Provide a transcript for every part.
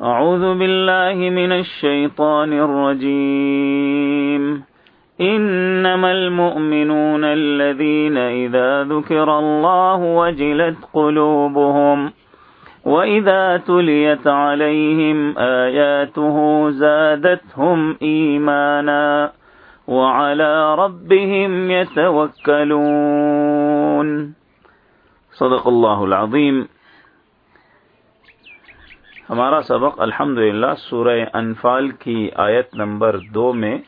أعوذ بالله من الشيطان الرجيم. إنما المؤمنون الذين إذا ذكر الله وجلت قلوبهم وإذا تليت عليهم آياته زادتهم إيمانا وعلى ربهم يتوكلون. صدق الله العظيم. ہمارا سبق الحمد للہ سورہ انفال کی آیت نمبر دو میں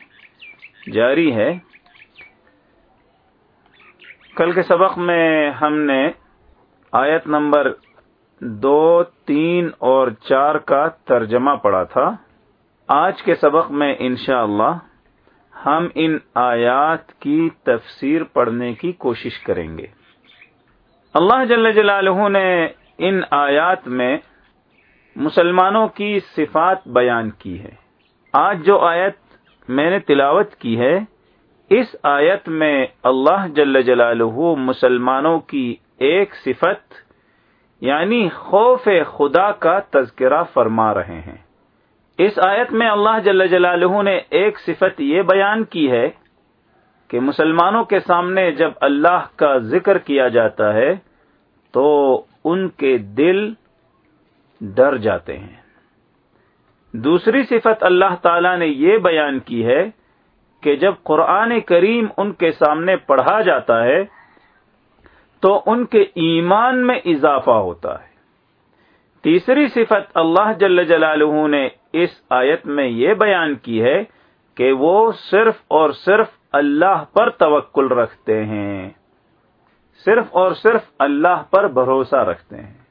جاری ہے۔ کل کے سبق میں ہم نے آیت نمبر دو، تین اور چار کا ترجمہ پڑھا تھا۔ آج کے سبق میں انشاءاللہ اللہ ہم ان آیات کی تفسیر پڑھنے کی کوشش کریں گے۔ اللہ جل جلالہ نے ان آیات میں مسلمانوں کی صفات بیان کی ہے۔ آج جو آیت میں نے تلاوت کی ہے، اس آیت میں اللہ جل جلالہ مسلمانوں کی ایک صفت یعنی خوف خدا کا تذکرہ فرما رہے ہیں۔ اس آیت میں اللہ جل جلالہ نے ایک صفت یہ بیان کی ہے کہ مسلمانوں کے سامنے جب اللہ کا ذکر کیا جاتا ہے، تو ان کے دل ڈر جاتے ہیں۔ دوسری صفت اللہ تعالی نے یہ بیان کی ہے کہ جب قرآن کریم ان کے سامنے پڑھا جاتا ہے، تو ان کے ایمان میں اضافہ ہوتا ہے۔ تیسری صفت اللہ جل جلالہ نے اس آیت میں یہ بیان کی ہے کہ وہ صرف اور صرف اللہ پر توکل رکھتے ہیں۔ صرف اور صرف اللہ پر بھروسہ رکھتے ہیں۔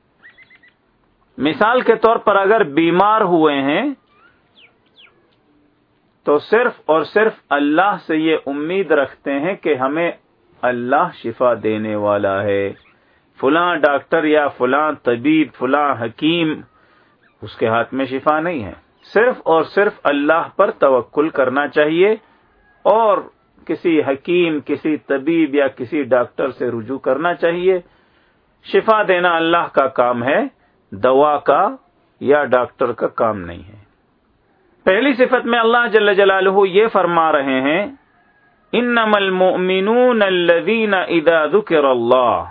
مثال کے طور پر اگر بیمار ہوئے ہیں، تو صرف اور صرف اللہ سے یہ امید رکھتے ہیں کہ ہمیں اللہ شفا دینے والا ہے۔ فلاں ڈاکٹر یا فلاں طبیب، فلاں حکیم، اس کے ہاتھ میں شفا نہیں ہے۔ صرف اور صرف اللہ پر توکل کرنا چاہیے اور کسی حکیم، کسی طبیب یا کسی ڈاکٹر سے رجوع کرنا چاہیے۔ شفا دینا اللہ کا کام ہے۔ دوا کا یا ڈاکٹر کا کام نہیں ہے۔ پہلی صفت میں اللہ جل جلالہ یہ فرما رہے ہیں ان اذا ذکر اللہ۔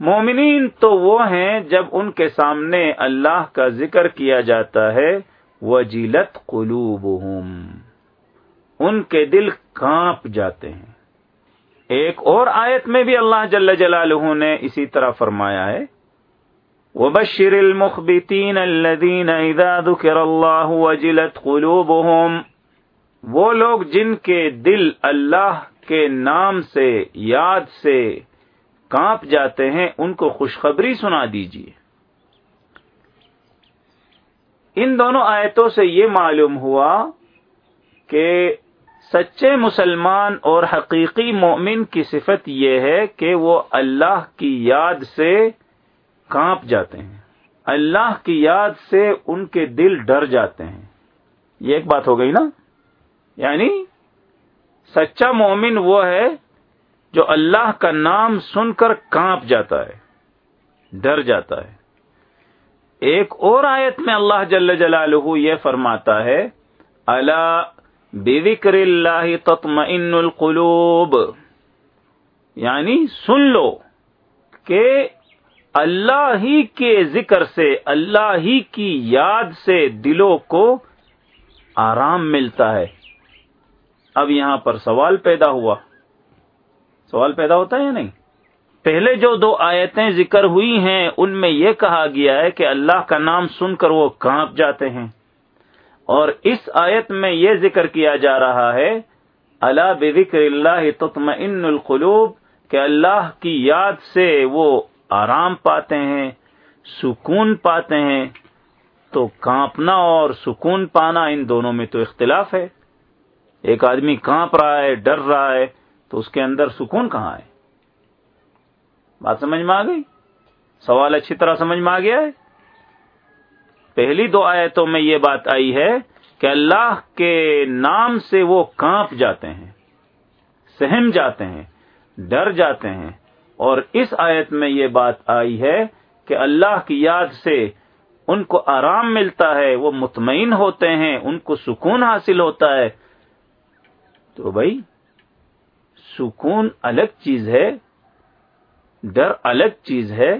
مومنین تو وہ ہیں جب ان کے سامنے اللہ کا ذکر کیا جاتا ہے، وجلت قلوبہم۔ ان کے دل کانپ جاتے ہیں۔ ایک اور آیت میں بھی اللہ جل جلالہ نے اسی طرح فرمایا ہے وبشر المخبتين الذين اذا ذكر الله وجلت قلوبهم. وہ لوگ جن کے دل اللہ کے نام سے، یاد سے کانپ جاتے ہیں، ان کو خوشخبری سنا دیجیے ان دونوں آیتوں سے یہ معلوم ہوا کہ سچے مسلمان اور حقیقی مومن کی صفت یہ ہے کہ وہ اللہ کی یاد سے کانپ جاتے ہیں۔ اللہ کی یاد سے ان کے دل ڈر جاتے ہیں۔ یہ ایک بات ہو گئی نا؟ یعنی سچا مومن وہ ہے جو اللہ کا نام سن کر کانپ جاتا ہے، ڈر جاتا ہے۔ ایک اور آیت میں اللہ جل جلالہ یہ فرماتا ہے اللہ بکر اللہ تطمئن القلوب۔ یعنی سن لو کہ اللہ ہی کے ذکر سے، اللہ ہی کی یاد سے دلوں کو آرام ملتا ہے۔ اب یہاں پر سوال پیدا ہوا۔ سوال پیدا ہوتا ہے یا نہیں؟ پہلے جو دو آیتیں ذکر ہوئی ہیں، ان میں یہ کہا گیا ہے کہ اللہ کا نام سن کر وہ کانپ جاتے ہیں۔ اور اس آیت میں یہ ذکر کیا جا رہا ہے اللہ بکر اللہ تطمئن القلوب، کہ اللہ کی یاد سے وہ آرام پاتے ہیں، سکون پاتے ہیں، تو کانپنا اور سکون پانا ان دونوں میں تو اختلاف ہے۔ ایک آدمی کانپ رہا ہے، ڈر رہا ہے، تو اس کے اندر سکون کہاں ہے؟ بات سمجھ میں آ گئی؟ سوال اچھی طرح سمجھ میں آ گیا ہے؟ پہلی دو آیتوں میں یہ بات آئی ہے کہ اللہ کے نام سے وہ کانپ جاتے ہیں، سہم جاتے ہیں، ڈر جاتے ہیں اور اس آیت میں یہ بات آئی ہے کہ اللہ کی یاد سے ان کو آرام ملتا ہے، وہ مطمئن ہوتے ہیں، ان کو سکون حاصل ہوتا ہے۔ تو بھائی، سکون الگ چیز ہے، ڈر الگ چیز ہے،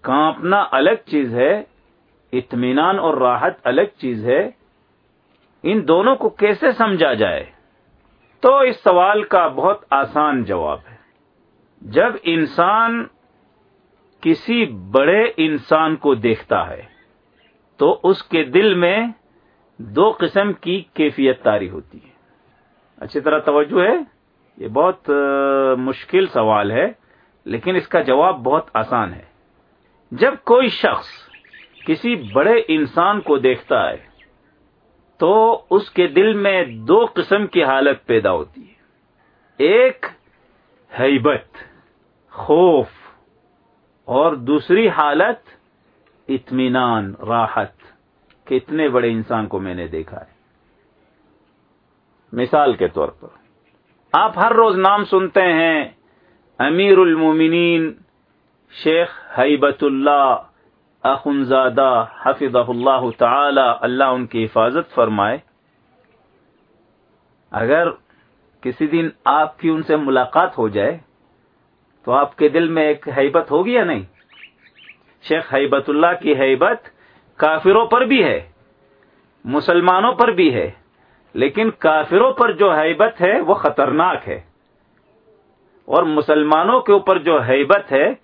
کانپنا الگ چیز ہے، اطمینان اور راحت الگ چیز ہے۔ ان دونوں کو کیسے سمجھا جائے؟ تو اس سوال کا بہت آسان جواب ہے۔ جب انسان کسی بڑے انسان کو دیکھتا ہے، تو اس کے دل میں دو قسم کی کیفیت تاری ہوتی ہے۔ اچھی طرح توجہ ہے؟ یہ بہت مشکل سوال ہے، لیکن اس کا جواب بہت آسان ہے۔ جب کوئی شخص کسی بڑے انسان کو دیکھتا ہے، تو اس کے دل میں دو قسم کی حالت پیدا ہوتی ہے۔ ایک حیبت خوف اور دوسری حالت اطمینان، راحت، کہ اتنے بڑے انسان کو میں نے دیکھا ہے۔ مثال کے طور پر، آپ ہر روز نام سنتے ہیں، امیر المومنین شیخ حیبت اللہ اخنزادہ حفظ اللہ تعالی، اللہ ان کی حفاظت فرمائے۔ اگر کسی دن آپ کی ان سے ملاقات ہو جائے تو آپ کے دل میں ایک حیبت ہوگی یا نہیں؟ شیخ حیبت اللہ کی حیبت کافروں پر بھی ہے، مسلمانوں پر بھی ہے، لیکن کافروں پر جو حیبت ہے وہ خطرناک ہے۔ اور مسلمانوں کے اوپر جو حیبت ہے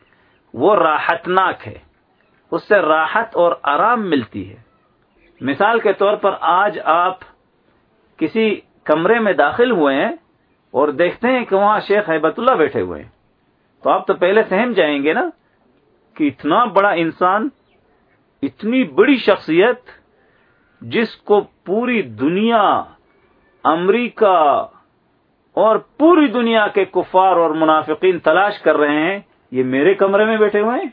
وہ راحتناک ہے۔ اس سے راحت اور آرام ملتی ہے۔ مثال کے طور پر آج آپ کسی کمرے میں داخل ہوئے ہیں اور دیکھتے ہیں کہ وہاں شیخ حیبت اللہ بیٹھے ہوئے ہیں۔ تو آپ تو پہلے سہم جائیں گے نا کہ اتنا بڑا انسان، اتنی بڑی شخصیت جس کو پوری دنیا، امریکہ اور پوری دنیا کے کفار اور منافقین تلاش کر رہے ہیں، یہ میرے کمرے میں بیٹھے ہوئے ہیں؟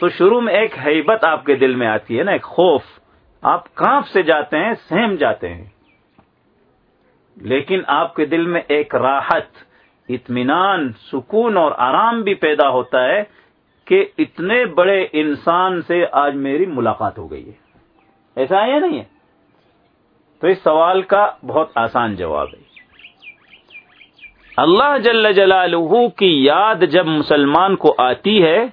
تو شروع میں ایک حیبت آپ کے دل میں آتی ہے نا، ایک خوف۔ آپ کانپ سے جاتے ہیں، سہم جاتے ہیں۔ لیکن آپ کے دل میں ایک راحت اطمینان، سکون اور آرام بھی پیدا ہوتا ہے کہ اتنے بڑے انسان سے آج میری ملاقات ہو گئی ہے۔ ایسا ہے یا نہیں ہے؟ تو اس سوال کا بہت آسان جواب ہے۔ اللہ جل جلالہ کی یاد جب مسلمان کو آتی ہے،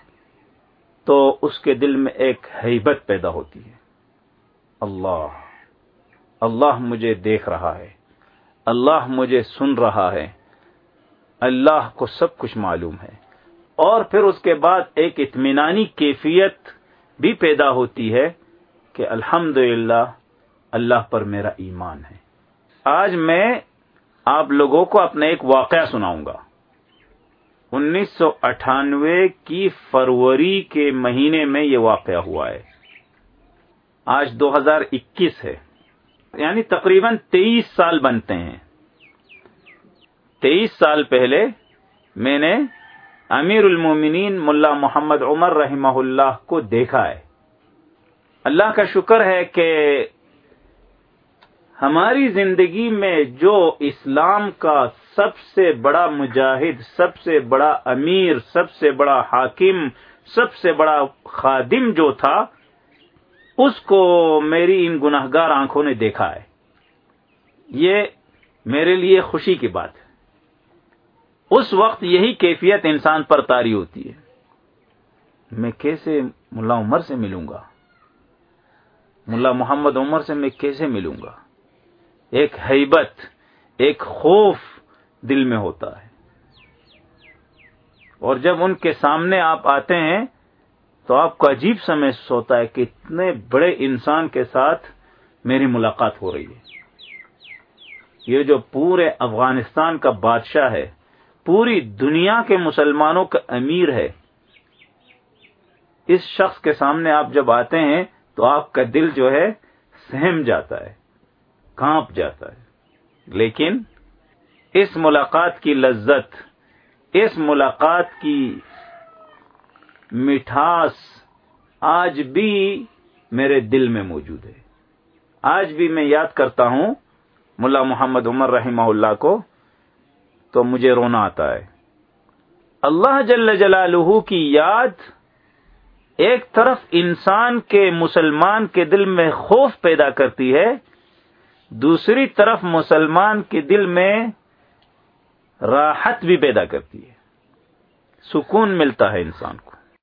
تو اس کے دل میں ایک حیبت پیدا ہوتی ہے۔ اللہ اللہ مجھے دیکھ رہا ہے۔ اللہ مجھے سن رہا ہے۔ اللہ کو سب کچھ معلوم ہے۔ اور پھر اس کے بعد ایک اطمینانی کیفیت بھی پیدا ہوتی ہے کہ الحمد اللہ پر میرا ایمان ہے۔ آج میں آپ لوگوں کو اپنا ایک واقعہ سناؤں گا۔ انیس سو اٹھانوے کی فروری کے مہینے میں یہ واقعہ ہوا ہے۔ آج دو ہزار اکیس ہے۔ یعنی تقریباً تیئیس سال بنتے ہیں۔ تیئیس سال پہلے میں نے امیر المومنین ملا محمد عمر رحمہ اللہ کو دیکھا ہے۔ اللہ کا شکر ہے کہ ہماری زندگی میں جو اسلام کا سب سے بڑا مجاہد، سب سے بڑا امیر، سب سے بڑا حاکم، سب سے بڑا خادم جو تھا، اس کو میری ان گناہ گار آنکھوں نے دیکھا ہے۔ یہ میرے لیے خوشی کی بات ہے۔ اس وقت یہی کیفیت انسان پر تاری ہوتی ہے۔ میں کیسے ملا عمر سے ملوں گا؟ ملا محمد عمر سے میں کیسے ملوں گا؟ ایک حیبت، ایک خوف دل میں ہوتا ہے۔ اور جب ان کے سامنے آپ آتے ہیں، تو آپ کو عجیب سا محسوس ہوتا ہے کہ اتنے بڑے انسان کے ساتھ میری ملاقات ہو رہی ہے۔ یہ جو پورے افغانستان کا بادشاہ ہے پوری دنیا کے مسلمانوں کا امیر ہے۔ اس شخص کے سامنے آپ جب آتے ہیں تو آپ کا دل جو ہے سہم جاتا ہے کانپ جاتا ہے۔ لیکن اس ملاقات کی لذت، اس ملاقات کی مٹھاس آج بھی میرے دل میں موجود ہے۔ آج بھی میں یاد کرتا ہوں ملا محمد عمر رحمہ اللہ کو۔ تو مجھے رونا آتا ہے۔ اللہ جل جلالہ کی یاد ایک طرف انسان کے مسلمان کے دل میں خوف پیدا کرتی ہے، دوسری طرف مسلمان کے دل میں راحت بھی پیدا کرتی ہے۔ سکون ملتا ہے انسان کو۔